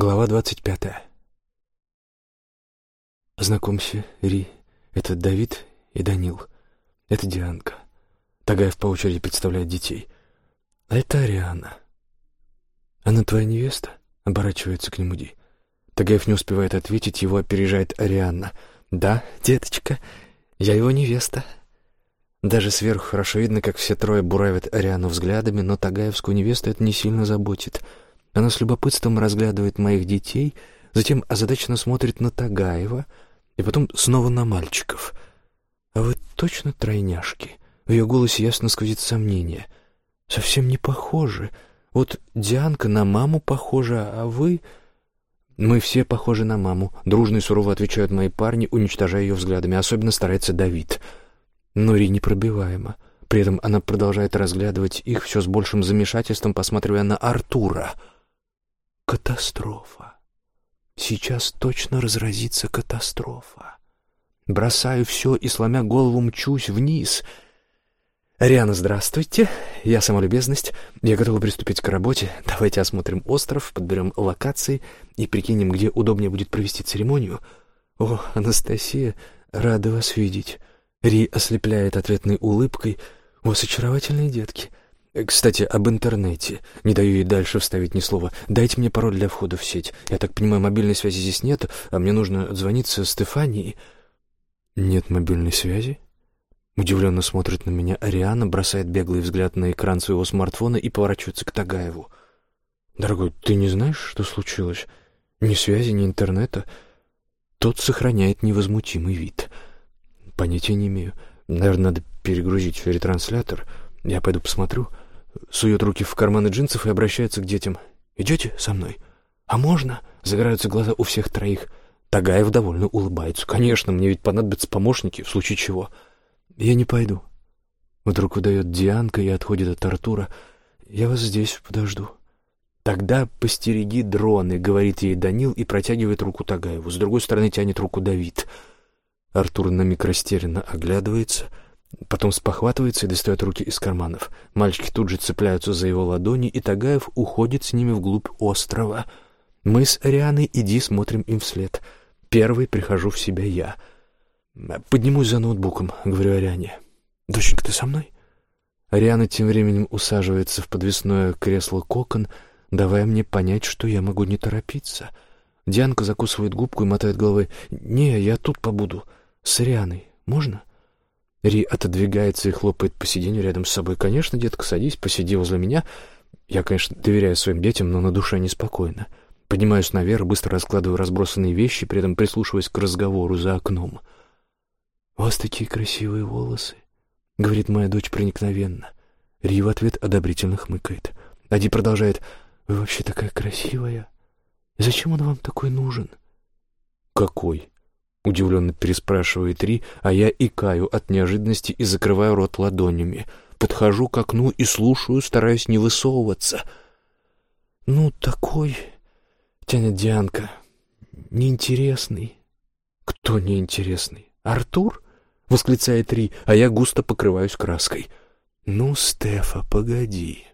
Глава двадцать пятая. Знакомься, Ри, это Давид и Данил. Это Дианка. Тагаев по очереди представляет детей. А это Ариана. Она твоя невеста? Оборачивается к нему Ди. Тагаев не успевает ответить, его опережает Арианна. Да, деточка, я его невеста. Даже сверху хорошо видно, как все трое буравят Ариану взглядами, но Тагаевскую невесту это не сильно заботит. Она с любопытством разглядывает моих детей, затем озадаченно смотрит на Тагаева и потом снова на мальчиков. «А вы точно тройняшки?» В ее голосе ясно сквозит сомнение. «Совсем не похожи. Вот Дианка на маму похожа, а вы...» «Мы все похожи на маму», — дружно и сурово отвечают мои парни, уничтожая ее взглядами. Особенно старается Давид. Нори непробиваема. При этом она продолжает разглядывать их все с большим замешательством, посматривая на Артура. Катастрофа. Сейчас точно разразится катастрофа. Бросаю все и, сломя голову, мчусь вниз. «Ариана, здравствуйте. Я сама любезность. Я готова приступить к работе. Давайте осмотрим остров, подберем локации и прикинем, где удобнее будет провести церемонию. О, Анастасия, рада вас видеть». Ри ослепляет ответной улыбкой. «У вас очаровательные детки. Кстати, об интернете. Не даю ей дальше вставить ни слова. Дайте мне пароль для входа в сеть. Я так понимаю, мобильной связи здесь нет, а мне нужно отзвониться Стефании». «Нет мобильной связи?» Удивленно смотрит на меня Ариана, бросает беглый взгляд на экран своего смартфона и поворачивается к Тагаеву. «Дорогой, ты не знаешь, что случилось? Ни связи, ни интернета?» Тот сохраняет невозмутимый вид — Понятия не имею. Наверное, надо перегрузить ретранслятор. Я пойду посмотрю. Сует руки в карманы джинсов и обращается к детям. «Идете со мной?» «А можно?» — загораются глаза у всех троих. Тагаев довольно улыбается. «Конечно, мне ведь понадобятся помощники, в случае чего». «Я не пойду». Вдруг выдает Дианка и отходит от Артура. «Я вас здесь подожду». «Тогда постереги дроны», — говорит ей Данил и протягивает руку Тагаеву. С другой стороны тянет руку Давид. Артур на миг растерянно оглядывается, потом спохватывается и достает руки из карманов. Мальчики тут же цепляются за его ладони, и Тагаев уходит с ними вглубь острова. Мы с Арианой иди смотрим им вслед. Первый прихожу в себя я. «Поднимусь за ноутбуком», — говорю Ариане. «Доченька, ты со мной?» Ариана тем временем усаживается в подвесное кресло-кокон, давая мне понять, что я могу не торопиться. Дианка закусывает губку и мотает головой. «Не, я тут побуду». «С Рианой можно?» Ри отодвигается и хлопает по сиденью рядом с собой. «Конечно, детка, садись, посиди возле меня». Я, конечно, доверяю своим детям, но на душе неспокойно. Поднимаюсь наверх, быстро раскладываю разбросанные вещи, при этом прислушиваясь к разговору за окном. «У вас такие красивые волосы», — говорит моя дочь проникновенно. Ри в ответ одобрительно хмыкает. Ади продолжает. «Вы вообще такая красивая. Зачем он вам такой нужен?» «Какой?» Удивленно переспрашивает Ри, а я икаю от неожиданности и закрываю рот ладонями. Подхожу к окну и слушаю, стараясь не высовываться. «Ну, такой...» — тянет Дианка. «Неинтересный». «Кто неинтересный? Артур?» — восклицает Ри, а я густо покрываюсь краской. «Ну, Стефа, погоди.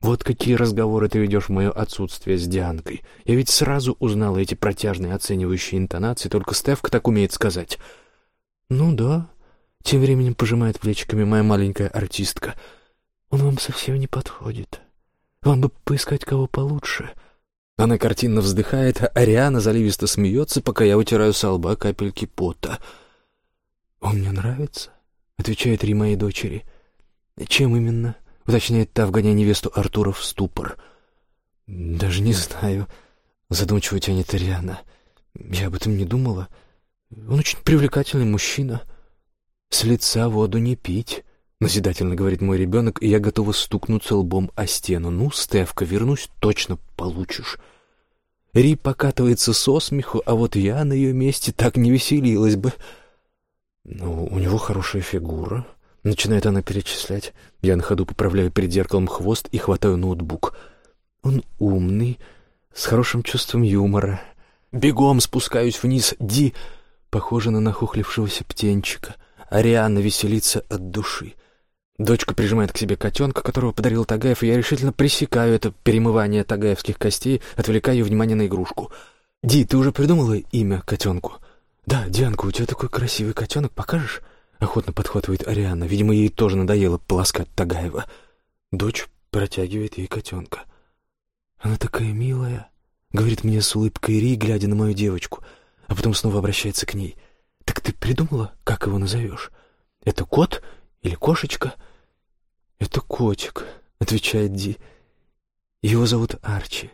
Вот какие разговоры ты ведешь в мое отсутствие с Дианкой. Я ведь сразу узнала эти протяжные оценивающие интонации, только Стефка так умеет сказать. Ну да, тем временем пожимает плечиками моя маленькая артистка. Он вам совсем не подходит. Вам бы поискать кого получше. Она картинно вздыхает, а Ариана заливисто смеется, пока я утираю со лба капельки пота. «Он мне нравится», — отвечает Ри моей дочери. «Чем именно?» Уточняет та, вгоняя невесту Артура в ступор. «Даже не знаю», — задумчиво тянет Ариана. «Я об этом не думала. Он очень привлекательный мужчина. С лица воду не пить». — назидательно говорит мой ребенок, и я готова стукнуться лбом о стену. «Ну, Стевка, вернусь, точно получишь». Ри покатывается со смеху, а вот я на ее месте так не веселилась бы. «Ну, у него хорошая фигура», Начинает она перечислять. Я на ходу поправляю перед зеркалом хвост и хватаю ноутбук. Он умный, с хорошим чувством юмора. Бегом спускаюсь вниз. Ди, похоже на нахухлившегося птенчика. Ариана веселится от души. Дочка прижимает к себе котенка, которого подарил Тагаев, и я решительно пресекаю это перемывание тагаевских костей, отвлекая внимание на игрушку. «Ди, ты уже придумала имя котенку?» «Да, Дианка, у тебя такой красивый котенок, покажешь?» Охотно подхватывает Ариана. Видимо, ей тоже надоело полоскать Тагаева. Дочь протягивает ей котенка. «Она такая милая», — говорит мне с улыбкой Ри, глядя на мою девочку, а потом снова обращается к ней. «Так ты придумала, как его назовешь? Это кот или кошечка?» «Это котик», — отвечает Ди. «Его зовут Арчи».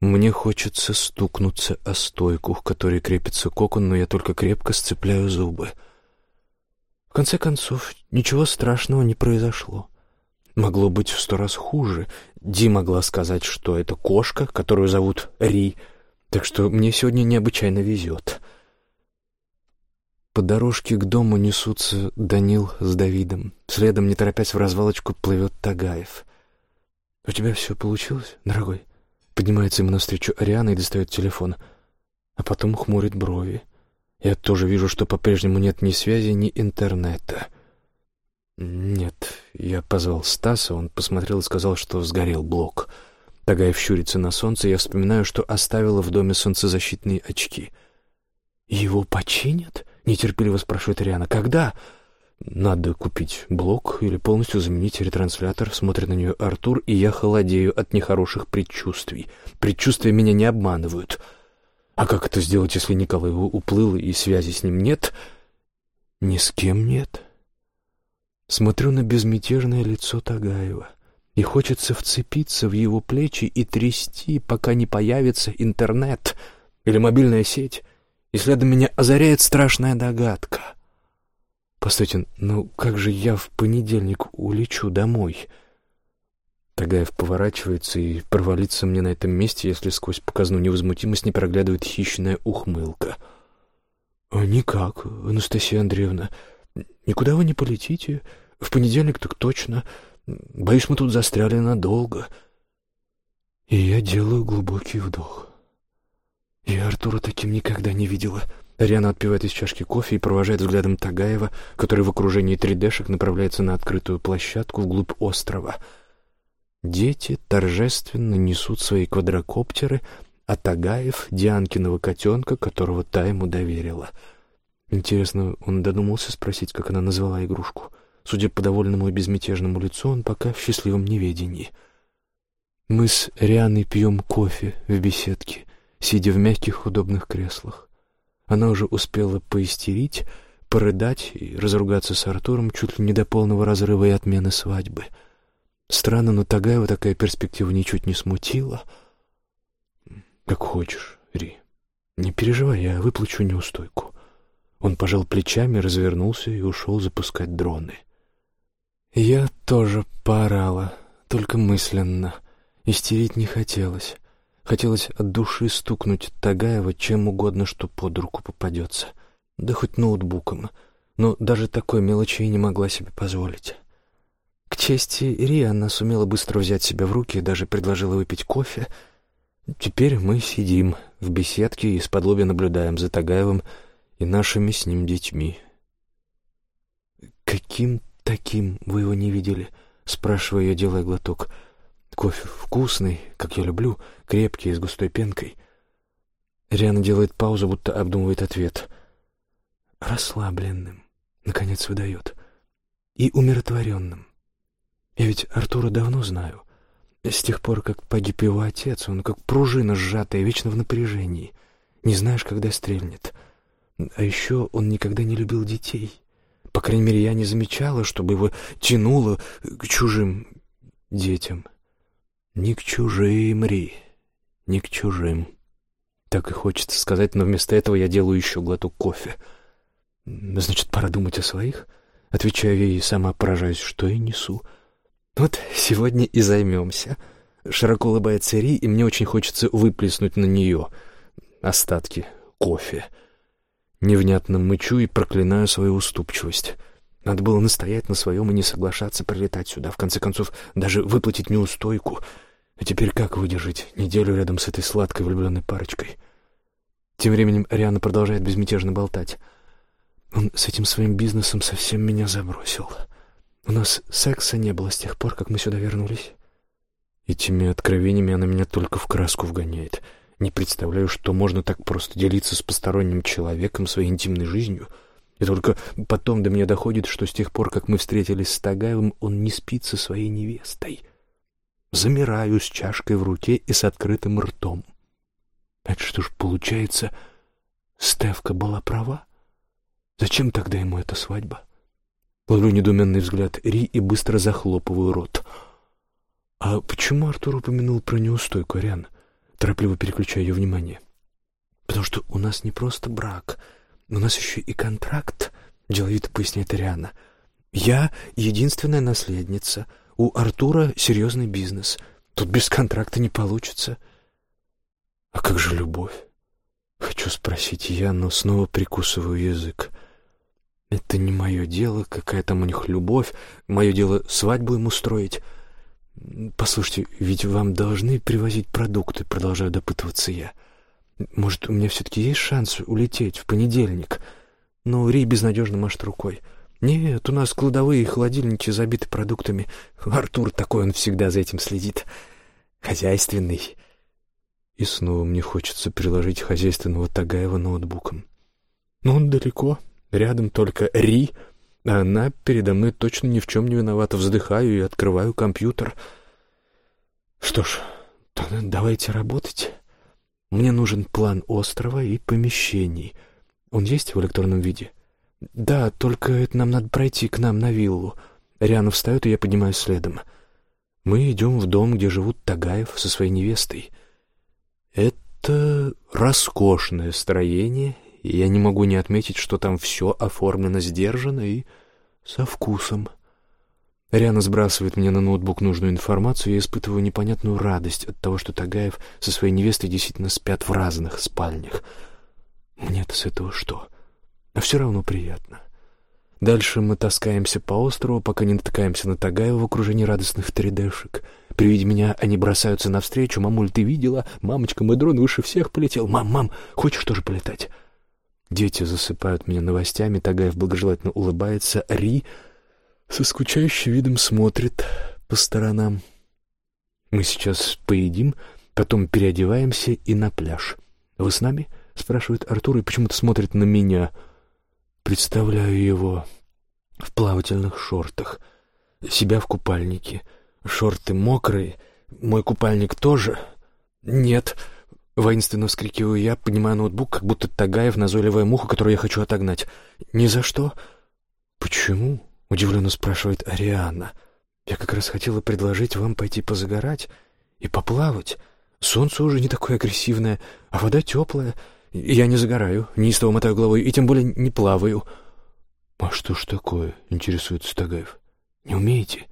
Мне хочется стукнуться о стойку, к которой крепится кокон, но я только крепко сцепляю зубы. В конце концов, ничего страшного не произошло. Могло быть в сто раз хуже. Ди могла сказать, что это кошка, которую зовут Ри, так что мне сегодня необычайно везет. По дорожке к дому несутся Данил с Давидом. Следом, не торопясь в развалочку, плывет Тагаев. «У тебя все получилось, дорогой?» Поднимается ему навстречу Ариана и достает телефон, а потом хмурит брови. Я тоже вижу, что по-прежнему нет ни связи, ни интернета. Нет, я позвал Стаса, он посмотрел и сказал, что сгорел блок. Тагаев щурится на солнце, я вспоминаю, что оставила в доме солнцезащитные очки. «Его починят?» — нетерпеливо спрашивает Ариана. «Когда?» Надо купить блок или полностью заменить ретранслятор, смотрит на нее Артур, и я холодею от нехороших предчувствий. Предчувствия меня не обманывают. А как это сделать, если Николай уплыл и связи с ним нет? Ни с кем нет. Смотрю на безмятежное лицо Тагаева, и хочется вцепиться в его плечи и трясти, пока не появится интернет или мобильная сеть, и следом меня озаряет страшная догадка — Постойте, ну как же я в понедельник улечу домой? Тагаев поворачивается и провалится мне на этом месте, если сквозь показную невозмутимость не проглядывает хищная ухмылка. «А «Никак, Анастасия Андреевна. Никуда вы не полетите. В понедельник так точно. Боюсь, мы тут застряли надолго». И я делаю глубокий вдох. Я Артура таким никогда не видела. Ариана отпивает из чашки кофе и провожает взглядом Тагаева, который в окружении 3D-шек направляется на открытую площадку вглубь острова. Дети торжественно несут свои квадрокоптеры, а Тагаев — Дианкиного котенка, которого та ему доверила. Интересно, он додумался спросить, как она назвала игрушку. Судя по довольному и безмятежному лицу, он пока в счастливом неведении. Мы с Рианой пьем кофе в беседке, сидя в мягких удобных креслах. Она уже успела поистерить, порыдать и разругаться с Артуром чуть ли не до полного разрыва и отмены свадьбы. Странно, но Тагаева такая перспектива ничуть не смутила. «Как хочешь, Ри. Не переживай, я выплачу неустойку». Он пожал плечами, развернулся и ушел запускать дроны. Я тоже поорала, только мысленно. Истерить не хотелось. Хотелось от души стукнуть Тагаева чем угодно, что под руку попадется. Да хоть ноутбуком. Но даже такой мелочи и не могла себе позволить. Чести Ри она сумела быстро взять себя в руки и даже предложила выпить кофе. Теперь мы сидим в беседке и из-под наблюдаем за Тагаевым и нашими с ним детьми. «Каким таким вы его не видели?» — спрашиваю я, делая глоток — Кофе вкусный, как я люблю, крепкий, с густой пенкой. Риана делает паузу, будто обдумывает ответ. Расслабленным, наконец выдает. И умиротворенным. Я ведь Артура давно знаю. С тех пор, как погиб его отец, он как пружина сжатая, вечно в напряжении. Не знаешь, когда стрельнет. А еще он никогда не любил детей. По крайней мере, я не замечала, чтобы его тянуло к чужим детям. «Не к чужим, Ри, не к чужим». Так и хочется сказать, но вместо этого я делаю еще глоток кофе. «Значит, пора думать о своих?» Отвечаю ей и сама поражаюсь, что и несу. «Вот сегодня и займемся». Широко улыбается Ри, и мне очень хочется выплеснуть на нее остатки кофе. Невнятно мычу и проклинаю свою уступчивость. Надо было настоять на своем и не соглашаться прилетать сюда. В конце концов, даже выплатить неустойку — а теперь как выдержать неделю рядом с этой сладкой влюбленной парочкой? Тем временем Ариана продолжает безмятежно болтать. Он с этим своим бизнесом совсем меня забросил. У нас секса не было с тех пор, как мы сюда вернулись. Этими откровениями она меня только в краску вгоняет. Не представляю, что можно так просто делиться с посторонним человеком своей интимной жизнью. И только потом до меня доходит, что с тех пор, как мы встретились с Тагаевым, он не спит со своей невестой. Замираю с чашкой в руке и с открытым ртом. Это что ж получается, Стевка была права? Зачем тогда ему эта свадьба? Ловлю недоуменный взгляд Ри и быстро захлопываю рот. «А почему Артур упомянул про неустойку, Ариан?» Торопливо переключаю ее внимание. «Потому что у нас не просто брак, у нас еще и контракт», — деловито поясняет Ариана. «Я единственная наследница. У Артура серьезный бизнес. Тут без контракта не получится». «А как же любовь?» Хочу спросить я, но снова прикусываю язык. Это не мое дело, какая там у них любовь. Мое дело свадьбу им устроить. Послушайте, ведь вам должны привозить продукты, продолжаю допытываться я. Может, у меня все-таки есть шанс улететь в понедельник? Но Ри безнадежно машет рукой. Нет, у нас кладовые и холодильники забиты продуктами. Артур такой, он всегда за этим следит. Хозяйственный. И снова мне хочется приложить хозяйственного Тагаева ноутбуком. Но он далеко, Рядом только Ри, а она передо мной точно ни в чем не виновата. Вздыхаю и открываю компьютер. Что ж, тогда давайте работать. Мне нужен план острова и помещений. Он есть в электронном виде? Да, только это нам надо пройти к нам на виллу. Риана встает, и я поднимаюсь следом. Мы идем в дом, где живут Тагаев со своей невестой. Это роскошное строение и я не могу не отметить, что там все оформлено сдержанно и со вкусом. Риана сбрасывает мне на ноутбук нужную информацию, и я испытываю непонятную радость от того, что Тагаев со своей невестой действительно спят в разных спальнях. Мне-то с этого что? А все равно приятно. Дальше мы таскаемся по острову, пока не натыкаемся на Тагаева в окружении радостных 3D-шек. При виде меня они бросаются навстречу. «Мамуль, ты видела? Мамочка, мой дрон выше всех полетел. Мам, мам, хочешь тоже полетать?» Дети засыпают меня новостями, Тагаев благожелательно улыбается, Ри со скучающим видом смотрит по сторонам. Мы сейчас поедим, потом переодеваемся и на пляж. «Вы с нами?» — спрашивает Артур и почему-то смотрит на меня. Представляю его в плавательных шортах, себя в купальнике. Шорты мокрые, мой купальник тоже. «Нет», Воинственно вскрикиваю я, поднимаю ноутбук, как будто Тагаев назойливая муха, которую я хочу отогнать. «Ни за что?» «Почему?» — удивленно спрашивает Ариана. «Я как раз хотела предложить вам пойти позагорать и поплавать. Солнце уже не такое агрессивное, а вода теплая. Я не загораю, неистово мотаю головой и тем более не плаваю». «А что ж такое?» — интересуется Тагаев. «Не умеете?»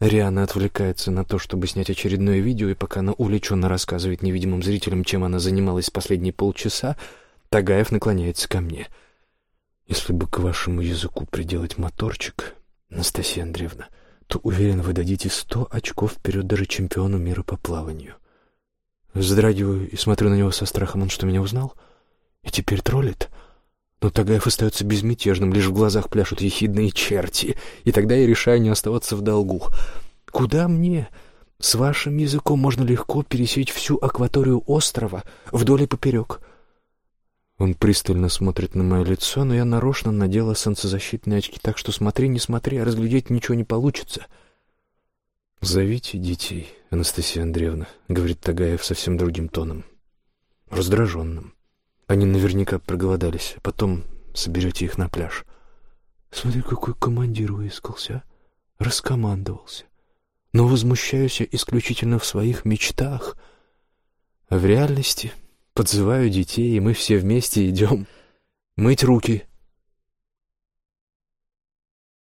Риана отвлекается на то, чтобы снять очередное видео, и пока она увлеченно рассказывает невидимым зрителям, чем она занималась последние полчаса, Тагаев наклоняется ко мне. «Если бы к вашему языку приделать моторчик, Анастасия Андреевна, то, уверен, вы дадите сто очков вперед даже чемпиону мира по плаванию». Вздрагиваю и смотрю на него со страхом, он что, меня узнал? И теперь троллит?» Но Тагаев остается безмятежным, лишь в глазах пляшут ехидные черти, и тогда я решаю не оставаться в долгу. «Куда мне? С вашим языком можно легко пересечь всю акваторию острова, вдоль и поперек». Он пристально смотрит на мое лицо, но я нарочно надела солнцезащитные очки, так что смотри, не смотри, а разглядеть ничего не получится. «Зовите детей, Анастасия Андреевна», — говорит Тагаев совсем другим тоном, раздраженным. Они наверняка проголодались. Потом соберете их на пляж. Смотри, какой командир выискался. Раскомандовался. Но возмущаюсь я исключительно в своих мечтах. А в реальности подзываю детей, и мы все вместе идем мыть руки